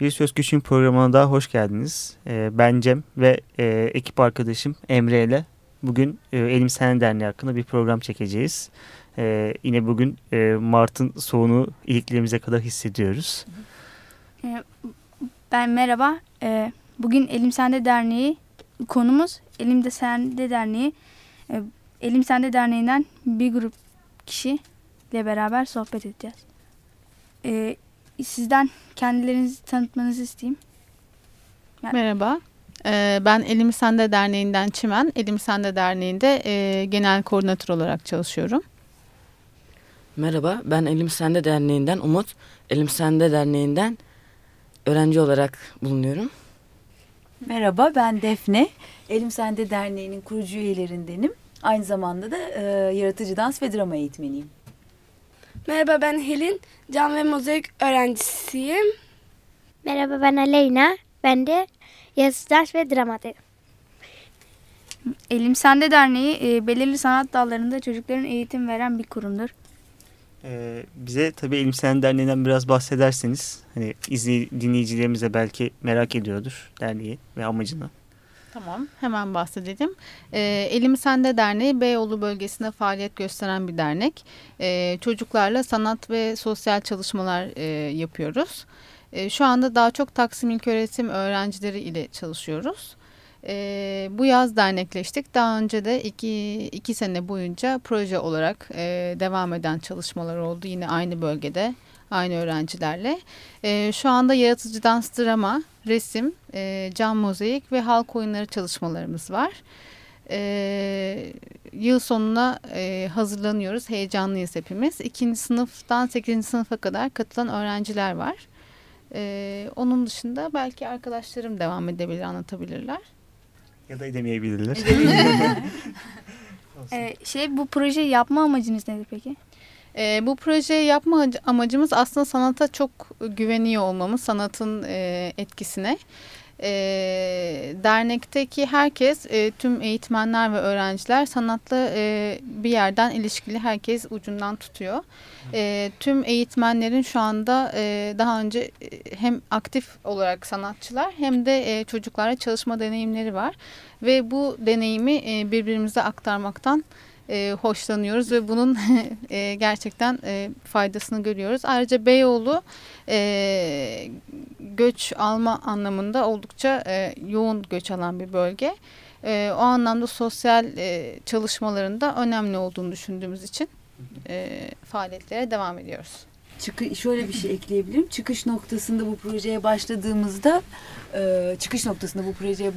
Bir Söz Küçüğün programına daha hoş geldiniz. Ee, ben Cem ve e, ekip arkadaşım Emre ile bugün e, Elim Sen Derneği hakkında bir program çekeceğiz. Ee, yine bugün e, Mart'ın soğunu iliklerimize kadar hissediyoruz. Ee, ben merhaba. Bugün Elim Sende Derneği konumuz Elimde Sende Derneği. Elim Sende Derneği'nden bir grup kişiyle beraber sohbet edeceğiz. Sizden kendilerinizi tanıtmanızı isteyeyim. Merhaba. Ee, ben Elim Sende Derneği'nden Çimen. Elim Sende Derneği'nde e, genel koordinatör olarak çalışıyorum. Merhaba, ben Elim Sende Derneği'nden Umut. Elim Sende Derneği'nden öğrenci olarak bulunuyorum. Merhaba, ben Defne. Elim Sende Derneği'nin kurucu üyelerindenim. Aynı zamanda da e, yaratıcı dans ve drama eğitmeniyim. Merhaba ben Helin, can ve mozaik öğrencisiyim. Merhaba ben Aleyna. Ben de yazı ders ve dramadayım. Elim Sende Derneği e, belirli sanat dallarında çocukların eğitim veren bir kurumdur. Ee, bize tabii Elim Sen Derneği'nden biraz bahsederseniz hani izley dinleyicilerimiz de belki merak ediyordur derneği ve amacını. Tamam, hemen bahsedelim. Ee, Elim Sende Derneği Beyoğlu bölgesinde faaliyet gösteren bir dernek. Ee, çocuklarla sanat ve sosyal çalışmalar e, yapıyoruz. E, şu anda daha çok Taksim İlköğretim öğrencileri ile çalışıyoruz. E, bu yaz dernekleştik. Daha önce de iki, iki sene boyunca proje olarak e, devam eden çalışmalar oldu. Yine aynı bölgede, aynı öğrencilerle. E, şu anda yaratıcı dans, drama, resim, e, cam mozaik ve halk oyunları çalışmalarımız var. E, yıl sonuna e, hazırlanıyoruz. Heyecanlıyız hepimiz. İkinci sınıftan sekizinci sınıfa kadar katılan öğrenciler var. Ee, onun dışında belki arkadaşlarım devam edebilir, anlatabilirler. Ya da edemeyebilirler. Ee, şey bu projeyi yapma amacınız nedir peki? Ee, bu projeyi yapma amacımız aslında sanata çok güveniyor olmamız, sanatın e, etkisine. E, dernekteki herkes, e, tüm eğitmenler ve öğrenciler sanatla e, bir yerden ilişkili herkes ucundan tutuyor. E, tüm eğitmenlerin şu anda e, daha önce e, hem aktif olarak sanatçılar hem de e, çocuklarla çalışma deneyimleri var. Ve bu deneyimi e, birbirimize aktarmaktan e, hoşlanıyoruz ve bunun e, gerçekten e, faydasını görüyoruz. Ayrıca Beyoğlu e, göç alma anlamında oldukça e, yoğun göç alan bir bölge. E, o anlamda sosyal e, çalışmalarında önemli olduğunu düşündüğümüz için e, faaliyetlere devam ediyoruz. Çıkı, şöyle bir şey ekleyebilirim. Çıkış noktasında bu projeye başladığımızda, e, çıkış noktasında bu projeye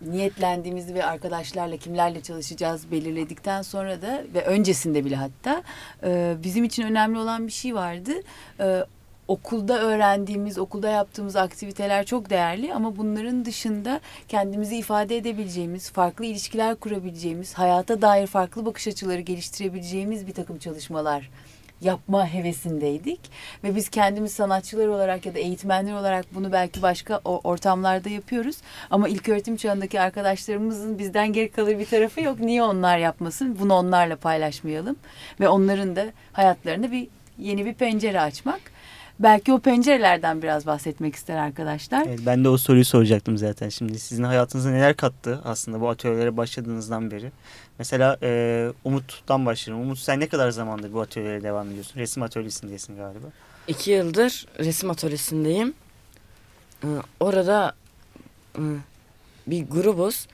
niyetlendiğimizi ve arkadaşlarla kimlerle çalışacağız belirledikten sonra da ve öncesinde bile hatta e, bizim için önemli olan bir şey vardı. E, okulda öğrendiğimiz, okulda yaptığımız aktiviteler çok değerli ama bunların dışında kendimizi ifade edebileceğimiz, farklı ilişkiler kurabileceğimiz, hayata dair farklı bakış açıları geliştirebileceğimiz bir takım çalışmalar yapma hevesindeydik ve biz kendimiz sanatçılar olarak ya da eğitmenler olarak bunu belki başka ortamlarda yapıyoruz ama ilk öğretim çağındaki arkadaşlarımızın bizden geri kalır bir tarafı yok. Niye onlar yapmasın? Bunu onlarla paylaşmayalım ve onların da hayatlarına bir yeni bir pencere açmak. Belki o pencerelerden biraz bahsetmek ister arkadaşlar. Evet, ben de o soruyu soracaktım zaten. Şimdi sizin hayatınıza neler kattı aslında bu atölyelere başladığınızdan beri? Mesela e, Umut'tan başlayalım. Umut sen ne kadar zamandır bu atölyelere devam ediyorsun? Resim atölyesindesin galiba. İki yıldır resim atölyesindeyim. Ee, orada e, bir grubuz.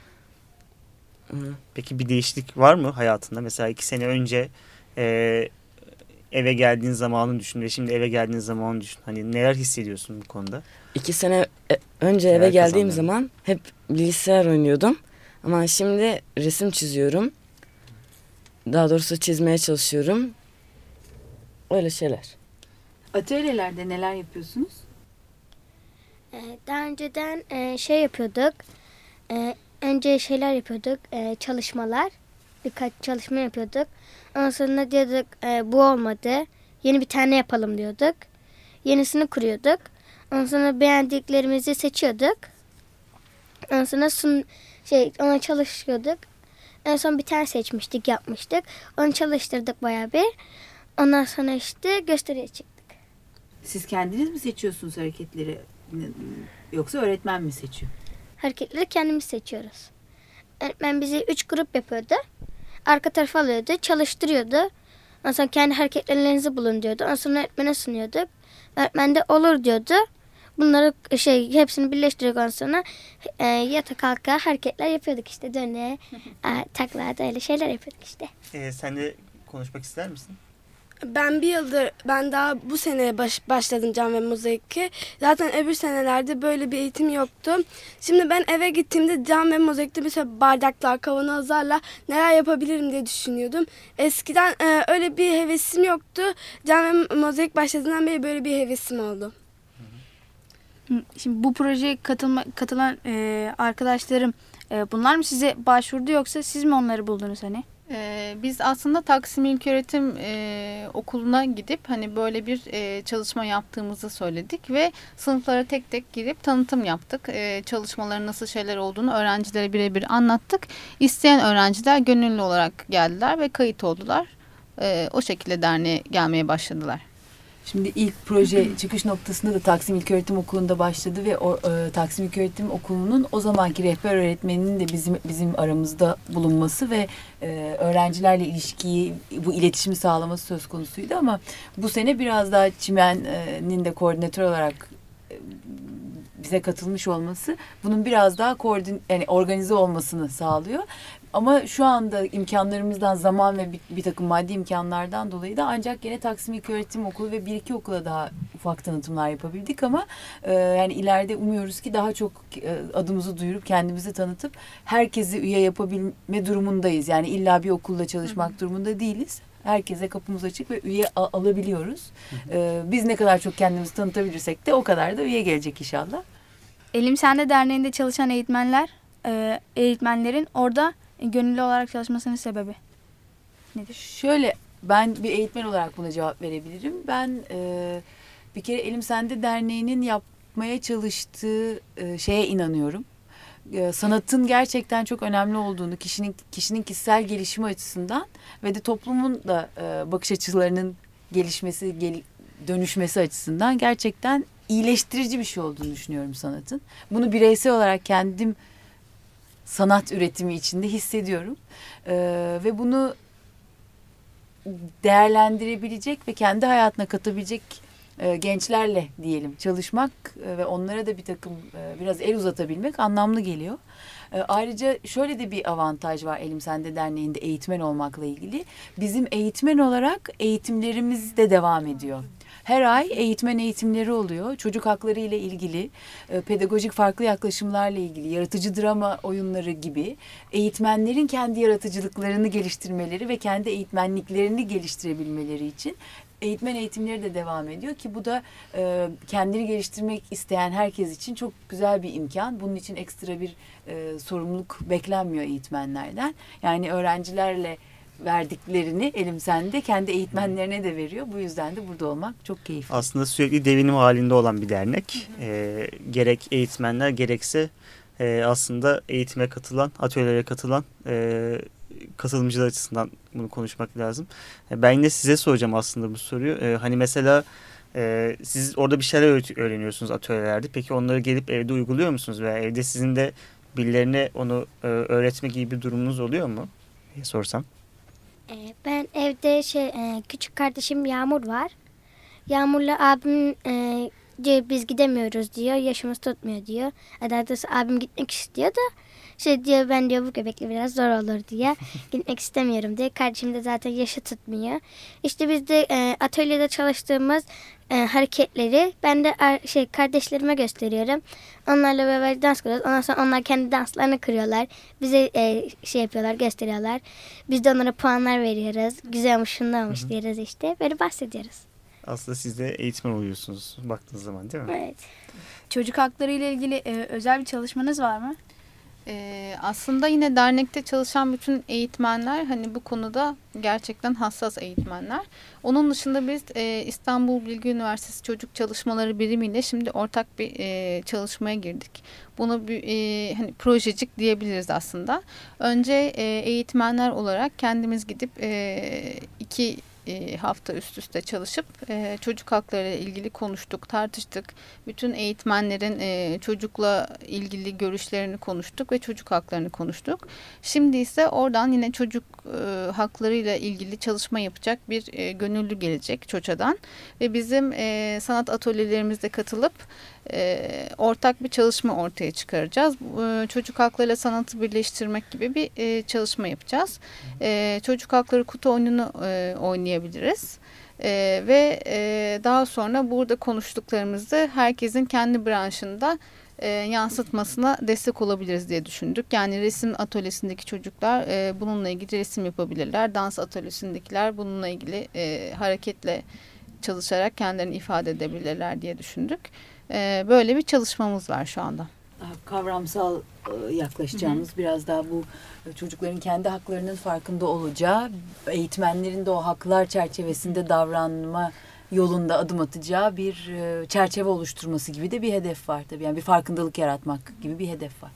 Ee, Peki bir değişiklik var mı hayatında? Mesela iki sene önce e, eve geldiğin zamanı düşün ve şimdi eve geldiğin zamanı düşün. Hani neler hissediyorsun bu konuda? İki sene e, önce eve geldiğim zaman hep bilgisayar oynuyordum. Ama şimdi resim çiziyorum. Daha doğrusu çizmeye çalışıyorum. Öyle şeyler. Atölyelerde neler yapıyorsunuz? Ee, daha önceden e, şey yapıyorduk. Ee, önce şeyler yapıyorduk. E, çalışmalar. Birkaç çalışma yapıyorduk. Ondan sonra diyorduk e, bu olmadı. Yeni bir tane yapalım diyorduk. Yenisini kuruyorduk. Ondan sonra beğendiklerimizi seçiyorduk. Ondan sonra sun, şey ona çalışıyorduk. En son bir tane seçmiştik, yapmıştık. Onu çalıştırdık bayağı bir. Ondan sonra işte gösteriye çıktık. Siz kendiniz mi seçiyorsunuz hareketleri? Yoksa öğretmen mi seçiyor? Hareketleri kendimiz seçiyoruz. Öğretmen bizi üç grup yapıyordu. Arka tarafa alıyordu, çalıştırıyordu. Ondan sonra kendi hareketlerinizi bulun diyordu. Ondan sonra öğretmene sunuyorduk. Öğretmen de olur diyordu. Bunları şey hepsini birleştirdik ondan sonra e, yata kalka hareketler yapıyorduk işte döne, e, takla da öyle şeyler yapıyorduk işte. Ee, sen de konuşmak ister misin? Ben bir yıldır, ben daha bu sene baş, başladım cam ve mozaiki. Zaten öbür senelerde böyle bir eğitim yoktu. Şimdi ben eve gittiğimde cam ve mozaikte mesela bardaklar, kavanozlarla neler yapabilirim diye düşünüyordum. Eskiden e, öyle bir hevesim yoktu. Cam ve mozaik başladığından beri böyle bir hevesim oldu. Şimdi bu projeye katılma, katılan e, arkadaşlarım e, bunlar mı size başvurdu yoksa siz mi onları buldunuz hani? Ee, biz aslında Taksim İlköğretim e, Okulu'na gidip hani böyle bir e, çalışma yaptığımızı söyledik ve sınıflara tek tek girip tanıtım yaptık. E, çalışmaların nasıl şeyler olduğunu öğrencilere birebir anlattık. İsteyen öğrenciler gönüllü olarak geldiler ve kayıt oldular. E, o şekilde derneğe gelmeye başladılar. Şimdi ilk proje çıkış noktasında da Taksim İlköğretim Okulu'nda başladı ve o e, Taksim İlköğretim Okulu'nun o zamanki rehber öğretmeninin de bizim bizim aramızda bulunması ve e, öğrencilerle ilişkiyi bu iletişimi sağlaması söz konusuydu ama bu sene biraz daha Çimen'in de koordinatör olarak e, bize katılmış olması bunun biraz daha koordin yani organize olmasını sağlıyor. Ama şu anda imkanlarımızdan zaman ve bir, bir takım maddi imkanlardan dolayı da ancak yine Taksim İlköğretim Okulu ve bir iki okula daha ufak tanıtımlar yapabildik ama e, yani ileride umuyoruz ki daha çok e, adımızı duyurup kendimizi tanıtıp herkesi üye yapabilme durumundayız. Yani illa bir okulda çalışmak Hı. durumunda değiliz. Herkese kapımız açık ve üye al alabiliyoruz. Ee, biz ne kadar çok kendimizi tanıtabilirsek de o kadar da üye gelecek inşallah. Elim Sende Derneği'nde çalışan eğitmenler, e, eğitmenlerin orada gönüllü olarak çalışmasının sebebi nedir? Şöyle ben bir eğitmen olarak buna cevap verebilirim. Ben e, bir kere Elim Sende Derneği'nin yapmaya çalıştığı e, şeye inanıyorum. E, sanatın gerçekten çok önemli olduğunu kişinin kişinin kişisel gelişimi açısından ve de toplumun da e, bakış açılarının gelişmesi, gel, dönüşmesi açısından gerçekten iyileştirici bir şey olduğunu düşünüyorum sanatın. Bunu bireysel olarak kendim sanat üretimi içinde hissediyorum. Ee, ve bunu değerlendirebilecek ve kendi hayatına katabilecek e, gençlerle diyelim çalışmak e, ve onlara da bir takım e, biraz el uzatabilmek anlamlı geliyor. E, ayrıca şöyle de bir avantaj var Elim Sende Derneği'nde eğitmen olmakla ilgili. Bizim eğitmen olarak eğitimlerimiz de devam ediyor. Her ay eğitmen eğitimleri oluyor. Çocuk hakları ile ilgili, e, pedagojik farklı yaklaşımlarla ilgili, yaratıcı drama oyunları gibi eğitmenlerin kendi yaratıcılıklarını geliştirmeleri ve kendi eğitmenliklerini geliştirebilmeleri için eğitmen eğitimleri de devam ediyor ki bu da e, kendini geliştirmek isteyen herkes için çok güzel bir imkan. Bunun için ekstra bir e, sorumluluk beklenmiyor eğitmenlerden. Yani öğrencilerle verdiklerini elim sende kendi eğitmenlerine de veriyor. Bu yüzden de burada olmak çok keyifli. Aslında sürekli devinim halinde olan bir dernek. E, gerek eğitmenler gerekse e, aslında eğitime katılan, atölyelere katılan e, katılımcılar açısından bunu konuşmak lazım. E, ben yine size soracağım aslında bu soruyu. E, hani mesela e, siz orada bir şeyler öğreniyorsunuz atölyelerde. Peki onları gelip evde uyguluyor musunuz? Veya evde sizin de birilerine onu e, öğretme gibi bir durumunuz oluyor mu? diye sorsam. Ee, ben evde şey e, küçük kardeşim Yağmur var. Yağmur'la abim e, diyor biz gidemiyoruz diyor. Yaşımız tutmuyor diyor. Daha doğrusu abim gitmek istiyor da şey diyor ben diyor bu göbekle biraz zor olur diye gitmek istemiyorum diye. Kardeşim de zaten yaşı tutmuyor. İşte biz de e, atölyede çalıştığımız e, hareketleri ben de ar, şey kardeşlerime gösteriyorum. Onlarla beraber dans kırıyoruz. Ondan sonra onlar kendi danslarını kırıyorlar. Bize e, şey yapıyorlar, gösteriyorlar. Biz de onlara puanlar veriyoruz. Güzel olmuş, şundan olmuş diyoruz işte. Böyle bahsediyoruz. Aslında siz de eğitmen oluyorsunuz baktığınız zaman değil mi? Evet. Çocuk hakları ile ilgili e, özel bir çalışmanız var mı? Ee, aslında yine dernekte çalışan bütün eğitmenler hani bu konuda gerçekten hassas eğitmenler. Onun dışında biz e, İstanbul Bilgi Üniversitesi Çocuk Çalışmaları Birimiyle şimdi ortak bir e, çalışmaya girdik. Bunu bir, e, hani projecik diyebiliriz aslında. Önce e, eğitmenler olarak kendimiz gidip e, iki e, hafta üst üste çalışıp e, çocuk hakları ile ilgili konuştuk, tartıştık. Bütün eğitmenlerin e, çocukla ilgili görüşlerini konuştuk ve çocuk haklarını konuştuk. Şimdi ise oradan yine çocuk e, hakları ile ilgili çalışma yapacak bir gönüllü gelecek Çoça'dan ve bizim sanat atölyelerimizde katılıp e, ortak bir çalışma ortaya çıkaracağız. E, çocuk haklarıyla sanatı birleştirmek gibi bir e, çalışma yapacağız. E, çocuk hakları kutu oyununu e, oynayabiliriz. E, ve e, daha sonra burada konuştuklarımızı herkesin kendi branşında e, yansıtmasına destek olabiliriz diye düşündük. Yani resim atölyesindeki çocuklar e, bununla ilgili resim yapabilirler. Dans atölyesindekiler bununla ilgili e, hareketle çalışarak kendilerini ifade edebilirler diye düşündük. E, böyle bir çalışmamız var şu anda. Kavramsal e, yaklaşacağımız hı hı. biraz daha bu e, çocukların kendi haklarının farkında olacağı, eğitmenlerin de o haklar çerçevesinde davranma yolunda adım atacağı bir e, çerçeve oluşturması gibi de bir hedef var tabii. Yani bir farkındalık yaratmak gibi bir hedef var.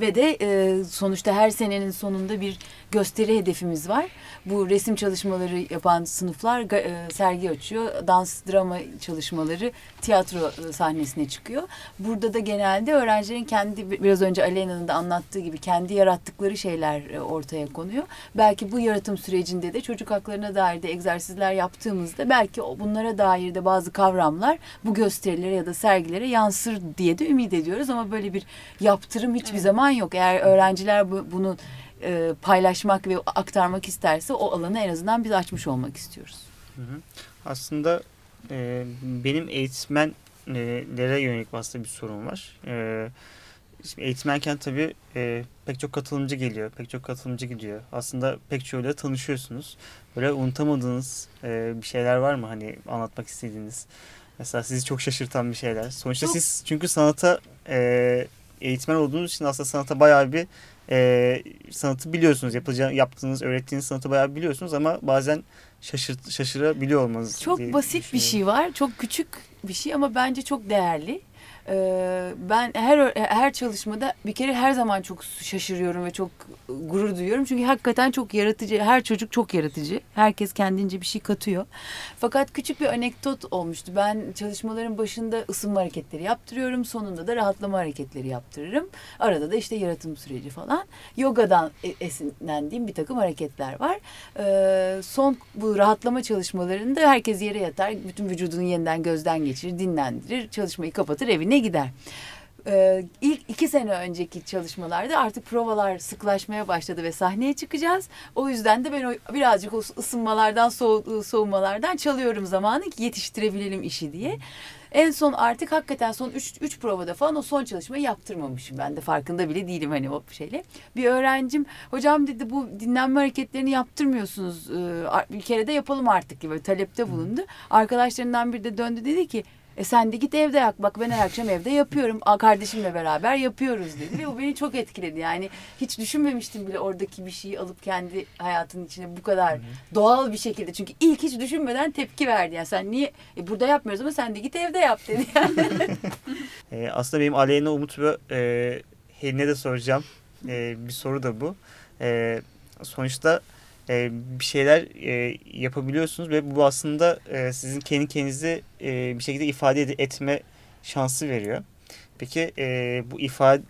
Ve de e, sonuçta her senenin sonunda bir gösteri hedefimiz var. Bu resim çalışmaları yapan sınıflar e, sergi açıyor. Dans, drama çalışmaları tiyatro e, sahnesine çıkıyor. Burada da genelde öğrencilerin kendi biraz önce Aleyna'nın da anlattığı gibi kendi yarattıkları şeyler e, ortaya konuyor. Belki bu yaratım sürecinde de çocuk haklarına dair de egzersizler yaptığımızda belki bunlara dair de bazı kavramlar bu gösterilere ya da sergilere yansır diye de ümit ediyoruz. Ama böyle bir yaptırım hiçbir evet. Zaman yok. Eğer öğrenciler bu, bunu e, paylaşmak ve aktarmak isterse o alanı en azından biz açmış olmak istiyoruz. Hı hı. Aslında e, benim eğitmenlere yönelik aslında bir sorun var. E, şimdi eğitmenken tabii e, pek çok katılımcı geliyor, pek çok katılımcı gidiyor. Aslında pek çoğuyla tanışıyorsunuz. Böyle unutamadığınız e, bir şeyler var mı hani anlatmak istediğiniz? Mesela sizi çok şaşırtan bir şeyler. Sonuçta çok... siz çünkü sanata e, eğitmen olduğunuz için aslında sanata bayağı bir e, sanatı biliyorsunuz. Yapacağı, yaptığınız, öğrettiğiniz sanatı bayağı biliyorsunuz ama bazen şaşır, şaşırabiliyor olmanız. Çok basit bir şey var. Çok küçük bir şey ama bence çok değerli. Ee, ben her her çalışmada bir kere her zaman çok şaşırıyorum ve çok gurur duyuyorum. Çünkü hakikaten çok yaratıcı. Her çocuk çok yaratıcı. Herkes kendince bir şey katıyor. Fakat küçük bir anekdot olmuştu. Ben çalışmaların başında ısınma hareketleri yaptırıyorum. Sonunda da rahatlama hareketleri yaptırırım. Arada da işte yaratım süreci falan. Yogadan e, esinlendiğim bir takım hareketler var. Ee, son bu rahatlama çalışmalarında herkes yere yatar. Bütün vücudunu yeniden gözden geçirir, dinlendirir. Çalışmayı kapatır, evine ne gider. Ee, ilk iki sene önceki çalışmalarda artık provalar sıklaşmaya başladı ve sahneye çıkacağız. O yüzden de ben o, birazcık o ısınmalardan, soğu, soğumalardan çalıyorum zamanı ki yetiştirebilelim işi diye. En son artık hakikaten son üç, üç provada falan o son çalışmayı yaptırmamışım. Ben de farkında bile değilim hani o şeyle. Bir öğrencim hocam dedi bu dinlenme hareketlerini yaptırmıyorsunuz. Ee, bir kere de yapalım artık gibi talepte bulundu. Arkadaşlarından biri de döndü dedi ki e sen de git evde yak. Bak ben her akşam evde yapıyorum. Kardeşimle beraber yapıyoruz dedi. Ve o beni çok etkiledi. Yani hiç düşünmemiştim bile oradaki bir şeyi alıp kendi hayatının içine bu kadar Hı -hı. doğal bir şekilde. Çünkü ilk hiç düşünmeden tepki verdi. Yani sen niye e, burada yapmıyoruz ama sen de git evde yap dedi. Yani. e, aslında benim Aleyna Umut ve e, Helin'e de soracağım. E, bir soru da bu. E, sonuçta e, bir şeyler e, yapabiliyorsunuz ve bu aslında e, sizin kendi kendinizi e, bir şekilde ifade etme şansı veriyor. Peki e, bu ifade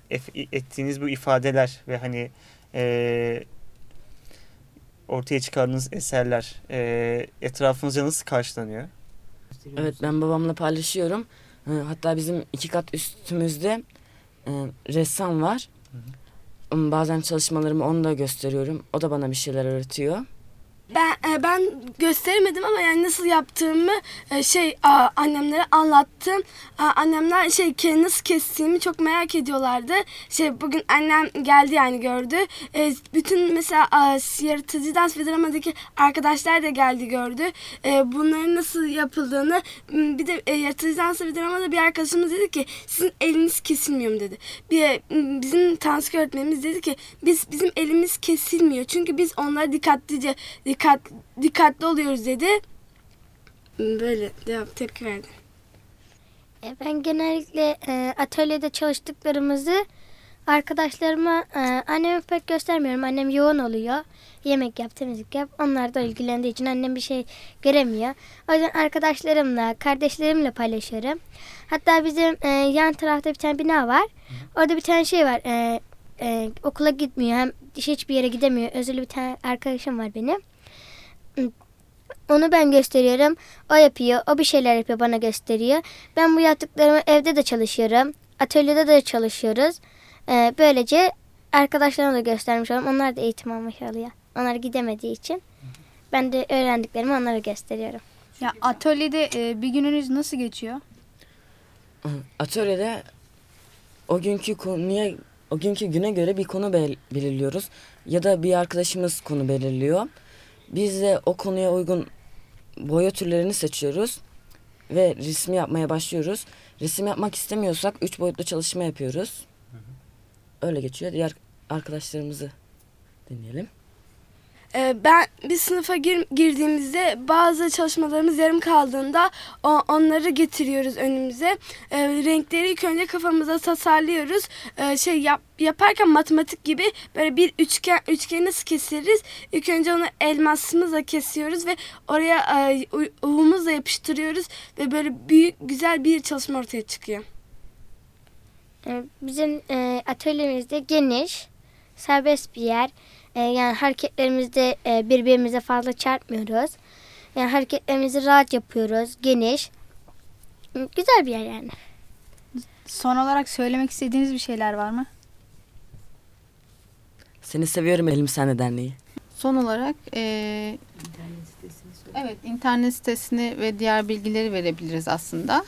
ettiğiniz bu ifadeler ve hani e, ortaya çıkardığınız eserler e, etrafınızca nasıl karşılanıyor? Evet ben babamla paylaşıyorum. Hatta bizim iki kat üstümüzde e, ressam var. Hı hı. Bazen çalışmalarımı onu da gösteriyorum. O da bana bir şeyler öğretiyor. Ben e, ben gösteremedim ama yani nasıl yaptığımı e, şey annemlere anlattım. Annemler şey nasıl kestiğimi çok merak ediyorlardı. Şey bugün annem geldi yani gördü. E, bütün mesela yaratıcı dans ve dramadaki arkadaşlar da geldi gördü. Bunların nasıl yapıldığını bir de yaratıcı dans ve dramada bir arkadaşımız dedi ki sizin eliniz kesilmiyor mu dedi. Bir bizim tansk öğretmenimiz dedi ki biz bizim elimiz kesilmiyor. Çünkü biz onlara dikkatlice dikkat dikkatli oluyoruz dedi. Böyle cevap tepki verdi. E, ben genellikle e, atölyede çalıştıklarımızı Arkadaşlarıma e, annemi pek göstermiyorum. Annem yoğun oluyor. Yemek yap, temizlik yap. Onlar da ilgilendiği için annem bir şey göremiyor. O yüzden arkadaşlarımla, kardeşlerimle paylaşıyorum. Hatta bizim e, yan tarafta bir tane bina var. Orada bir tane şey var. E, e, okula gitmiyor. Hem hiçbir yere gidemiyor. Özürlü bir tane arkadaşım var benim. Onu ben gösteriyorum. O yapıyor. O bir şeyler yapıyor bana gösteriyor. Ben bu yaptıklarımı evde de çalışıyorum. Atölyede de çalışıyoruz. Ee, böylece arkadaşlarıma da göstermiş oldum. Onlar da eğitim almış oluyor. Onlar gidemediği için. Ben de öğrendiklerimi onlara gösteriyorum. Ya atölyede e, bir gününüz nasıl geçiyor? Atölyede o günkü konuya o günkü güne göre bir konu bel- belirliyoruz ya da bir arkadaşımız konu belirliyor. Biz de o konuya uygun boya türlerini seçiyoruz ve resim yapmaya başlıyoruz. Resim yapmak istemiyorsak üç boyutlu çalışma yapıyoruz. Öyle geçiyor. Diğer arkadaşlarımızı dinleyelim. Ee, ben bir sınıfa gir- girdiğimizde bazı çalışmalarımız yarım kaldığında o- onları getiriyoruz önümüze. Ee, renkleri ilk önce kafamıza tasarlıyoruz. Ee, şey yap- yaparken matematik gibi böyle bir üçgen üçgeni nasıl keseriz? İlk önce onu elmasımızla kesiyoruz ve oraya e, uvumuzla yapıştırıyoruz ve böyle büyük güzel bir çalışma ortaya çıkıyor. Bizim e, atölyemizde geniş, serbest bir yer. E, yani hareketlerimizde e, birbirimize fazla çarpmıyoruz. Yani hareketlerimizi rahat yapıyoruz, geniş. Güzel bir yer yani. Son olarak söylemek istediğiniz bir şeyler var mı? Seni seviyorum Elim Sende Derneği. Son olarak e, evet internet sitesini ve diğer bilgileri verebiliriz aslında.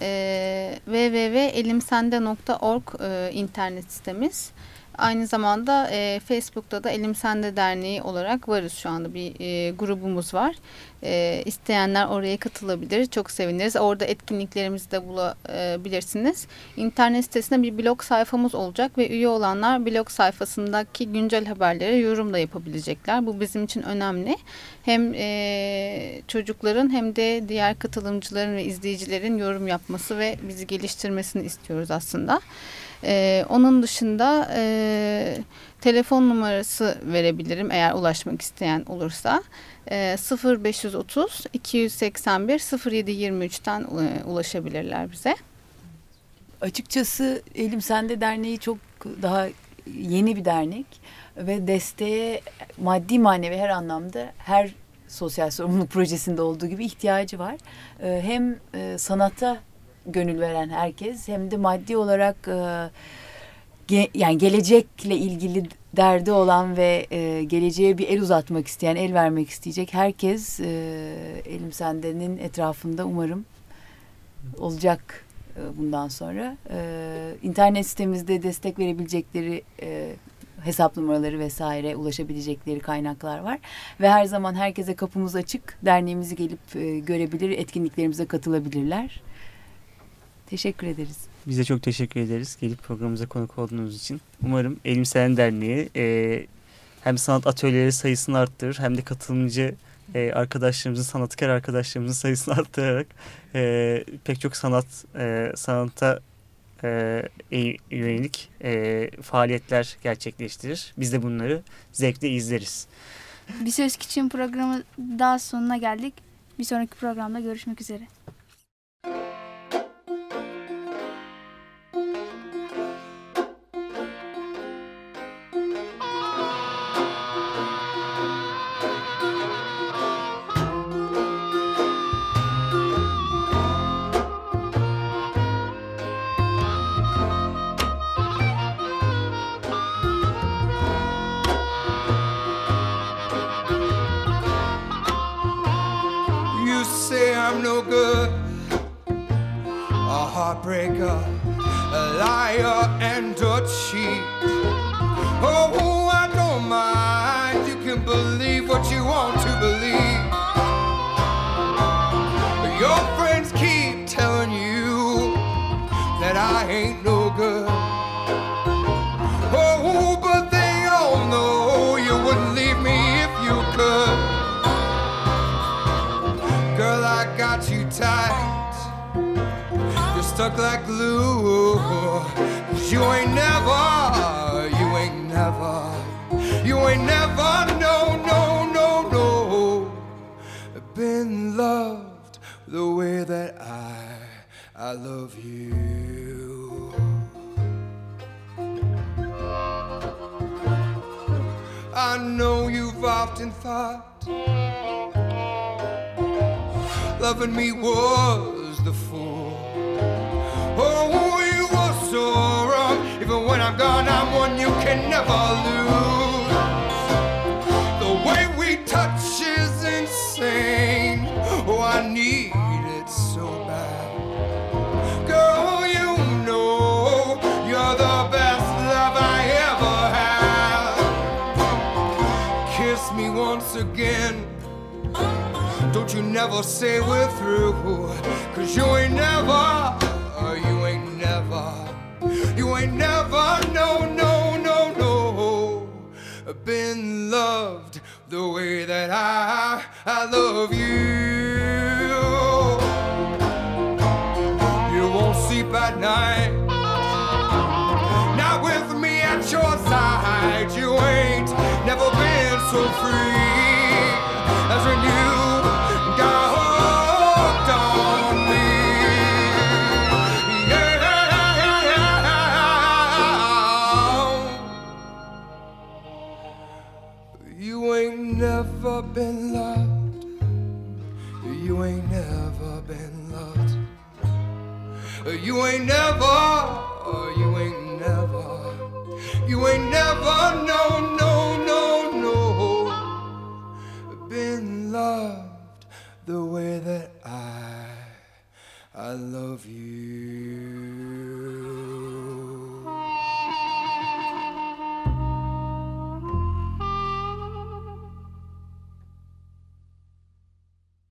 E, www.elimsende.org e, internet sitemiz. Aynı zamanda e, Facebook'ta da Elim Sende Derneği olarak varız şu anda bir e, grubumuz var. E, isteyenler oraya katılabilir. Çok seviniriz. Orada etkinliklerimizi de bulabilirsiniz. İnternet sitesinde bir blog sayfamız olacak ve üye olanlar blog sayfasındaki güncel haberlere yorum da yapabilecekler. Bu bizim için önemli. Hem e, çocukların hem de diğer katılımcıların ve izleyicilerin yorum yapması ve bizi geliştirmesini istiyoruz aslında. Ee, onun dışında e, telefon numarası verebilirim eğer ulaşmak isteyen olursa. E, 0530 281 0723'ten e, ulaşabilirler bize. Açıkçası Elim Sende Derneği çok daha yeni bir dernek ve desteğe maddi manevi her anlamda her sosyal sorumluluk projesinde olduğu gibi ihtiyacı var. Ee, Hem e, sanata gönül veren herkes hem de maddi olarak e, ge- yani gelecekle ilgili derdi olan ve e, geleceğe bir el uzatmak isteyen, el vermek isteyecek herkes e, Elim Sende'nin etrafında umarım olacak e, bundan sonra. E, internet sitemizde destek verebilecekleri e, hesap numaraları vesaire ulaşabilecekleri kaynaklar var. Ve her zaman herkese kapımız açık. Derneğimizi gelip e, görebilir, etkinliklerimize katılabilirler. Teşekkür ederiz. Biz de çok teşekkür ederiz gelip programımıza konuk olduğunuz için. Umarım Elim Selen Derneği e, hem sanat atölyeleri sayısını arttırır hem de katılımcı e, arkadaşlarımızın, sanatkar arkadaşlarımızın sayısını arttırarak e, pek çok sanat e, sanata e, yönelik e, faaliyetler gerçekleştirir. Biz de bunları zevkle izleriz. Bir Söz Kitchen programı daha sonuna geldik. Bir sonraki programda görüşmek üzere. No good, a heartbreaker, a liar, and a cheat. Oh, I don't mind. You can believe what you want to believe. Your friends keep telling you that I ain't no stuck like glue. Cause you ain't never, you ain't never, you ain't never, no, no, no, no, been loved the way that I, I love you. I know you've often thought loving me was the fool Oh, you were so wrong. Even when I'm gone, I'm one you can never lose. The way we touch is insane. Oh, I need it so bad. Girl, you know you're the best love I ever had. Kiss me once again. Don't you never say we're through. Cause you ain't never, never, you ain't never, no, no, no, no, been loved the way that I, I love you. You won't sleep at night. Not with me at your side. You ain't never been so free been